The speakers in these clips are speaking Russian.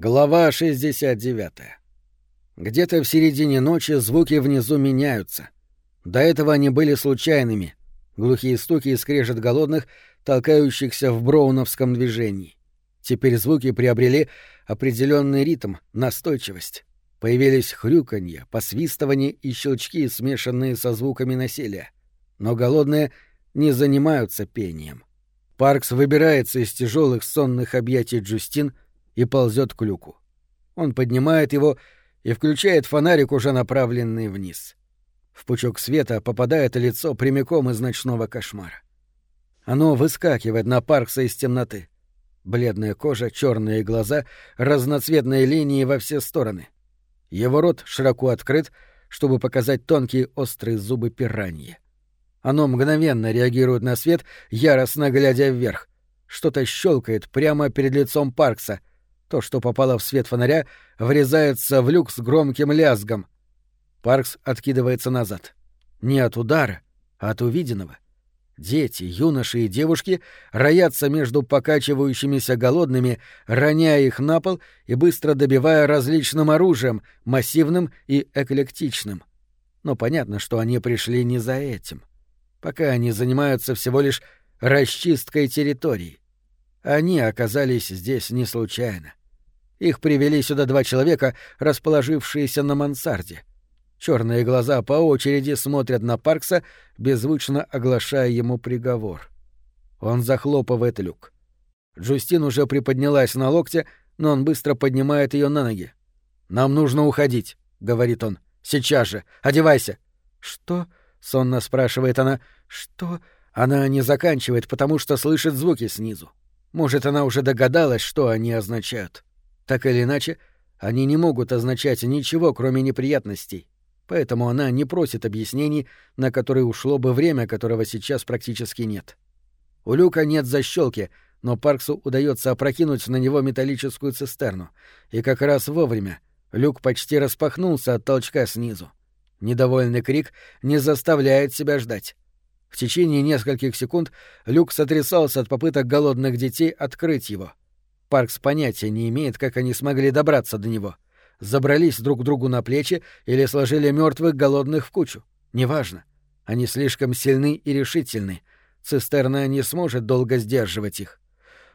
Глава 69. Где-то в середине ночи звуки внизу меняются. До этого они были случайными. Глухие стуки и скрежет голодных, толкающихся в броуновском движении. Теперь звуки приобрели определенный ритм, настойчивость. Появились хрюканье, посвистывание и щелчки, смешанные со звуками насилия. Но голодные не занимаются пением. Паркс выбирается из тяжелых сонных объятий Джустин — и ползет к люку. Он поднимает его и включает фонарик, уже направленный вниз. В пучок света попадает лицо прямиком из ночного кошмара. Оно выскакивает на Паркса из темноты. Бледная кожа, черные глаза, разноцветные линии во все стороны. Его рот широко открыт, чтобы показать тонкие острые зубы пираньи. Оно мгновенно реагирует на свет, яростно глядя вверх. Что-то щелкает прямо перед лицом Паркса, то, что попало в свет фонаря, врезается в люк с громким лязгом. Паркс откидывается назад. Не от удара, а от увиденного. Дети, юноши и девушки роятся между покачивающимися голодными, роняя их на пол и быстро добивая различным оружием, массивным и эклектичным. Но понятно, что они пришли не за этим. Пока они занимаются всего лишь расчисткой территории. Они оказались здесь не случайно. Их привели сюда два человека, расположившиеся на мансарде. Черные глаза по очереди смотрят на Паркса, беззвучно оглашая ему приговор. Он захлопывает люк. Джустин уже приподнялась на локте, но он быстро поднимает ее на ноги. «Нам нужно уходить», — говорит он. «Сейчас же! Одевайся!» «Что?» — сонно спрашивает она. «Что?» Она не заканчивает, потому что слышит звуки снизу. Может, она уже догадалась, что они означают. Так или иначе, они не могут означать ничего, кроме неприятностей. Поэтому она не просит объяснений, на которые ушло бы время, которого сейчас практически нет. У люка нет защелки, но Парксу удается опрокинуть на него металлическую цистерну. И как раз вовремя. Люк почти распахнулся от толчка снизу. Недовольный крик не заставляет себя ждать. В течение нескольких секунд люк сотрясался от попыток голодных детей открыть его. Паркс понятия не имеет, как они смогли добраться до него. Забрались друг другу на плечи или сложили мертвых голодных в кучу. Неважно. Они слишком сильны и решительны. Цистерна не сможет долго сдерживать их.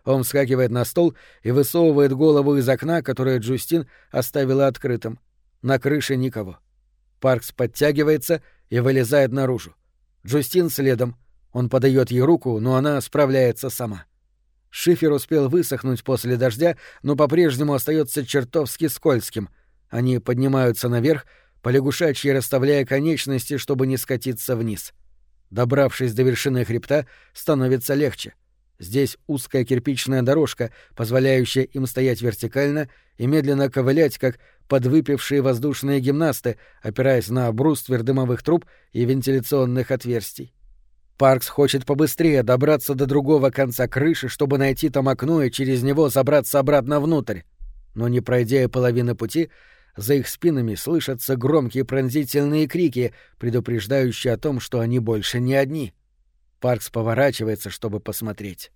Он вскакивает на стол и высовывает голову из окна, которое Джустин оставила открытым. На крыше никого. Паркс подтягивается и вылезает наружу. Джустин следом. Он подает ей руку, но она справляется сама. — Шифер успел высохнуть после дождя, но по-прежнему остается чертовски скользким. Они поднимаются наверх, полягушачьи расставляя конечности, чтобы не скатиться вниз. Добравшись до вершины хребта, становится легче. Здесь узкая кирпичная дорожка, позволяющая им стоять вертикально и медленно ковылять, как подвыпившие воздушные гимнасты, опираясь на бруствер дымовых труб и вентиляционных отверстий. Паркс хочет побыстрее добраться до другого конца крыши, чтобы найти там окно и через него забраться обратно внутрь. Но не пройдя и половины пути, за их спинами слышатся громкие пронзительные крики, предупреждающие о том, что они больше не одни. Паркс поворачивается, чтобы посмотреть.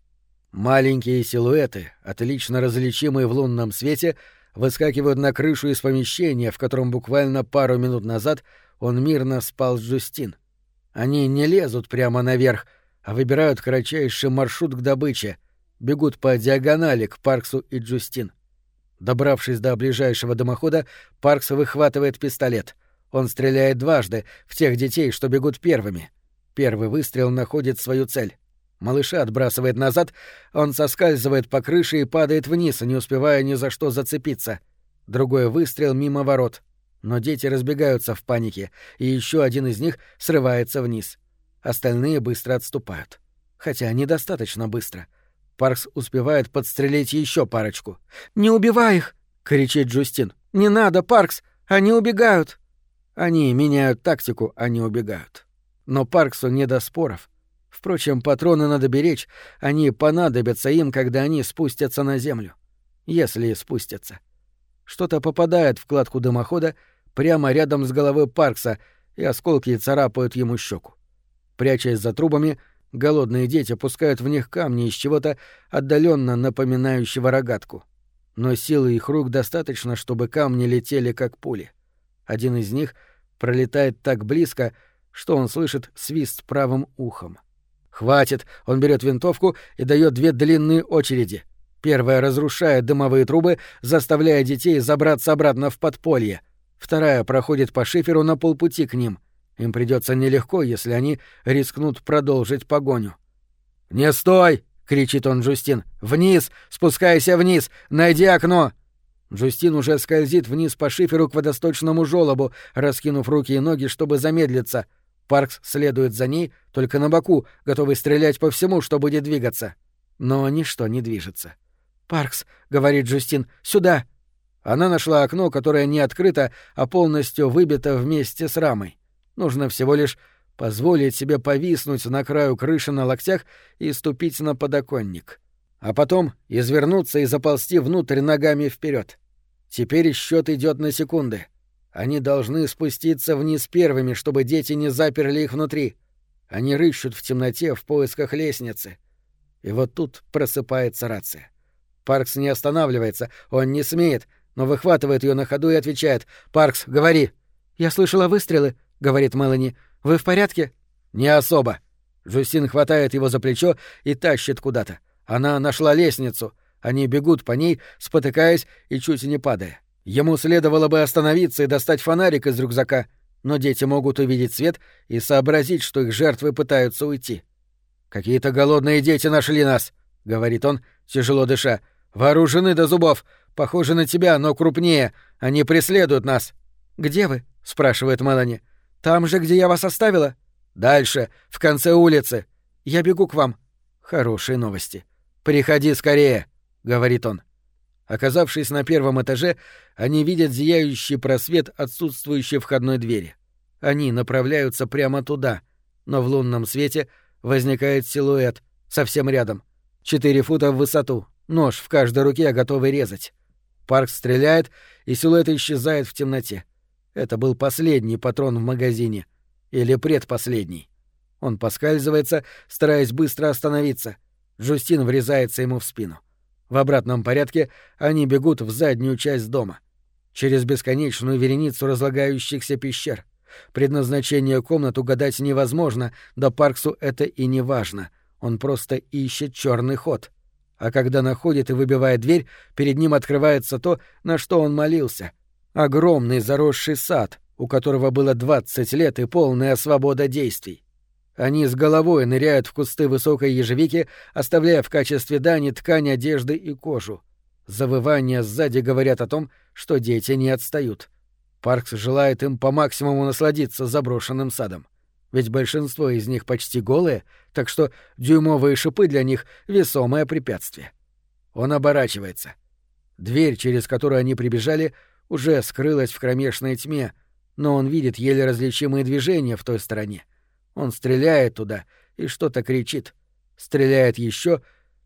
Маленькие силуэты, отлично различимые в лунном свете, выскакивают на крышу из помещения, в котором буквально пару минут назад он мирно спал с Джустин. — они не лезут прямо наверх, а выбирают кратчайший маршрут к добыче, бегут по диагонали к Парксу и Джустин. Добравшись до ближайшего дымохода, Паркс выхватывает пистолет. Он стреляет дважды в тех детей, что бегут первыми. Первый выстрел находит свою цель. Малыша отбрасывает назад, он соскальзывает по крыше и падает вниз, не успевая ни за что зацепиться. Другой выстрел мимо ворот но дети разбегаются в панике, и еще один из них срывается вниз. Остальные быстро отступают. Хотя недостаточно быстро. Паркс успевает подстрелить еще парочку. «Не убивай их!» — кричит Джустин. «Не надо, Паркс! Они убегают!» Они меняют тактику, они убегают. Но Парксу не до споров. Впрочем, патроны надо беречь, они понадобятся им, когда они спустятся на землю. Если спустятся. Что-то попадает в кладку дымохода прямо рядом с головой Паркса, и осколки царапают ему щеку. Прячась за трубами, голодные дети пускают в них камни из чего-то отдаленно напоминающего рогатку. но силы их рук достаточно, чтобы камни летели как пули. Один из них пролетает так близко, что он слышит свист правым ухом. «Хватит!» — он берет винтовку и дает две длинные очереди. Первая разрушает дымовые трубы, заставляя детей забраться обратно в подполье. Вторая проходит по шиферу на полпути к ним. Им придется нелегко, если они рискнут продолжить погоню. «Не стой!» — кричит он Джустин. «Вниз! Спускайся вниз! Найди окно!» Джустин уже скользит вниз по шиферу к водосточному жёлобу, раскинув руки и ноги, чтобы замедлиться. Паркс следует за ней, только на боку, готовый стрелять по всему, что будет двигаться. Но ничто не движется. «Паркс», — говорит Джустин, — «сюда!» Она нашла окно, которое не открыто, а полностью выбито вместе с рамой. Нужно всего лишь позволить себе повиснуть на краю крыши на локтях и ступить на подоконник а потом извернуться и заползти внутрь ногами вперед. Теперь счет идет на секунды. Они должны спуститься вниз первыми, чтобы дети не заперли их внутри. Они рыщут в темноте в поисках лестницы. И вот тут просыпается рация. Паркс не останавливается, он не смеет, но выхватывает ее на ходу и отвечает. «Паркс, говори!» «Я слышала выстрелы», — говорит Мелани. «Вы в порядке?» «Не особо». Джустин хватает его за плечо и тащит куда-то. Она нашла лестницу. Они бегут по ней, спотыкаясь и чуть не падая. Ему следовало бы остановиться и достать фонарик из рюкзака, но дети могут увидеть свет и сообразить, что их жертвы пытаются уйти. «Какие-то голодные дети нашли нас», — говорит он, тяжело дыша. «Вооружены до зубов. Похожи на тебя, но крупнее. Они преследуют нас». «Где вы?» — спрашивает Мелани. «Там же, где я вас оставила?» «Дальше, в конце улицы. Я бегу к вам». «Хорошие новости». «Приходи скорее», — говорит он. Оказавшись на первом этаже, они видят зияющий просвет отсутствующей входной двери. Они направляются прямо туда, но в лунном свете возникает силуэт совсем рядом. Четыре фута в высоту, нож в каждой руке, готовый резать. Парк стреляет, и силуэт исчезает в темноте. Это был последний патрон в магазине. Или предпоследний. Он поскальзывается, стараясь быстро остановиться — Жустин врезается ему в спину. В обратном порядке они бегут в заднюю часть дома. Через бесконечную вереницу разлагающихся пещер. Предназначение комнат угадать невозможно, да Парксу это и не важно. Он просто ищет черный ход. А когда находит и выбивает дверь, перед ним открывается то, на что он молился. Огромный заросший сад, у которого было 20 лет и полная свобода действий. Они с головой ныряют в кусты высокой ежевики, оставляя в качестве дани ткань одежды и кожу. Завывания сзади говорят о том, что дети не отстают. Паркс желает им по максимуму насладиться заброшенным садом. Ведь большинство из них почти голые, так что дюймовые шипы для них — весомое препятствие. Он оборачивается. Дверь, через которую они прибежали, уже скрылась в кромешной тьме, но он видит еле различимые движения в той стороне — он стреляет туда и что-то кричит. Стреляет еще,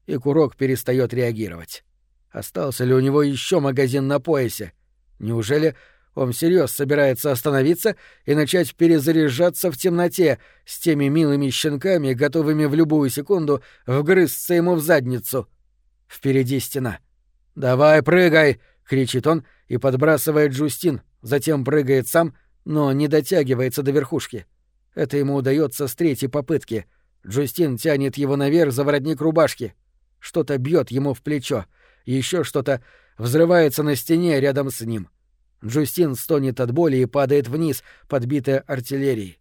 и курок перестает реагировать. Остался ли у него еще магазин на поясе? Неужели он всерьез собирается остановиться и начать перезаряжаться в темноте с теми милыми щенками, готовыми в любую секунду вгрызться ему в задницу? Впереди стена. «Давай, прыгай!» — кричит он и подбрасывает Джустин, затем прыгает сам, но не дотягивается до верхушки. Это ему удается с третьей попытки. Джустин тянет его наверх за воротник рубашки. Что-то бьет ему в плечо. Еще что-то взрывается на стене рядом с ним. Джустин стонет от боли и падает вниз, подбитая артиллерией.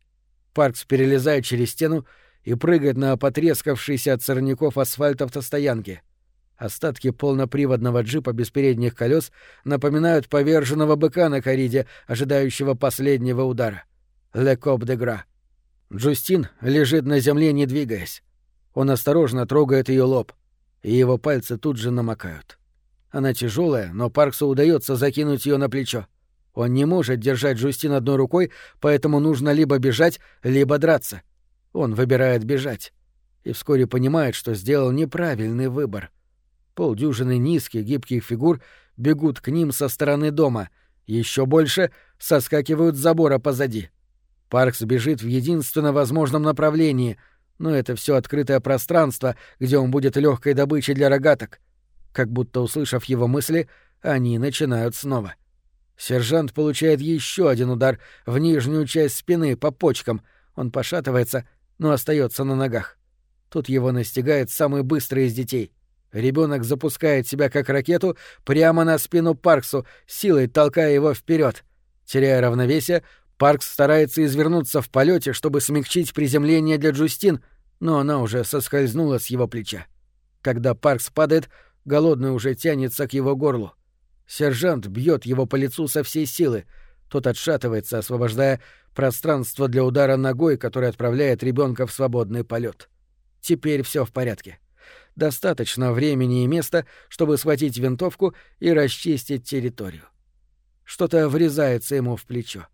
Паркс перелезает через стену и прыгает на потрескавшийся от сорняков асфальт автостоянки. Остатки полноприводного джипа без передних колес напоминают поверженного быка на кориде, ожидающего последнего удара. Ле Коп де Гра. Джустин лежит на земле, не двигаясь. Он осторожно трогает ее лоб, и его пальцы тут же намокают. Она тяжелая, но Парксу удается закинуть ее на плечо. Он не может держать Джустин одной рукой, поэтому нужно либо бежать, либо драться. Он выбирает бежать. И вскоре понимает, что сделал неправильный выбор. Полдюжины низких, гибких фигур бегут к ним со стороны дома, еще больше соскакивают с забора позади. Паркс бежит в единственно возможном направлении, но это все открытое пространство, где он будет легкой добычей для рогаток. Как будто услышав его мысли, они начинают снова. Сержант получает еще один удар в нижнюю часть спины по почкам. Он пошатывается, но остается на ногах. Тут его настигает самый быстрый из детей. Ребенок запускает себя как ракету прямо на спину Парксу, силой толкая его вперед. Теряя равновесие, Паркс старается извернуться в полете, чтобы смягчить приземление для Джустин, но она уже соскользнула с его плеча. Когда Паркс падает, голодный уже тянется к его горлу. Сержант бьет его по лицу со всей силы. Тот отшатывается, освобождая пространство для удара ногой, который отправляет ребенка в свободный полет. Теперь все в порядке. Достаточно времени и места, чтобы схватить винтовку и расчистить территорию. Что-то врезается ему в плечо,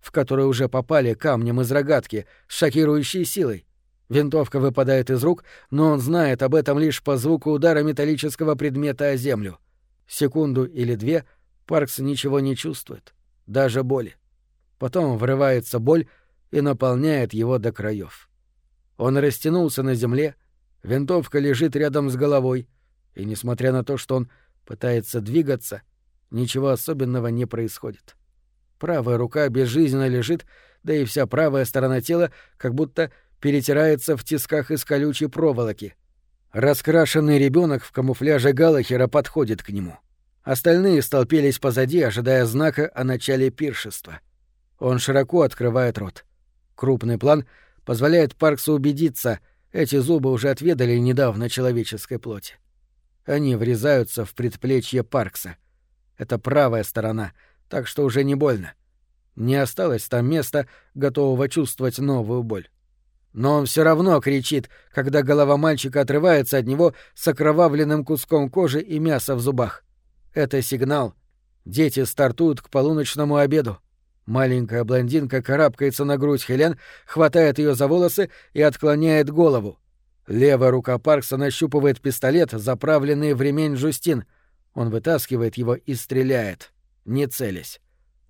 в которое уже попали камнем из рогатки с шокирующей силой. Винтовка выпадает из рук, но он знает об этом лишь по звуку удара металлического предмета о землю. Секунду или две Паркс ничего не чувствует, даже боли. Потом врывается боль и наполняет его до краев. Он растянулся на земле, винтовка лежит рядом с головой, и, несмотря на то, что он пытается двигаться, ничего особенного не происходит. Правая рука безжизненно лежит, да и вся правая сторона тела как будто перетирается в тисках из колючей проволоки. Раскрашенный ребенок в камуфляже Галахера подходит к нему. Остальные столпились позади, ожидая знака о начале пиршества. Он широко открывает рот. Крупный план позволяет Парксу убедиться, эти зубы уже отведали недавно человеческой плоти. Они врезаются в предплечье Паркса. Это правая сторона, так что уже не больно. Не осталось там места, готового чувствовать новую боль. Но он все равно кричит, когда голова мальчика отрывается от него с окровавленным куском кожи и мяса в зубах. Это сигнал. Дети стартуют к полуночному обеду. Маленькая блондинка карабкается на грудь Хелен, хватает ее за волосы и отклоняет голову. Левая рука Паркса нащупывает пистолет, заправленный в ремень Жустин. Он вытаскивает его и стреляет, не целясь.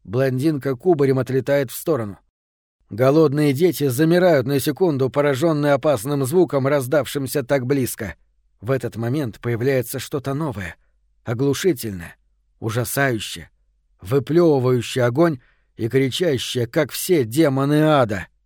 Блондинка кубарем отлетает в сторону. Голодные дети замирают на секунду, пораженные опасным звуком, раздавшимся так близко. В этот момент появляется что-то новое, оглушительное, ужасающее, выплевывающее огонь и кричащее, как все демоны ада —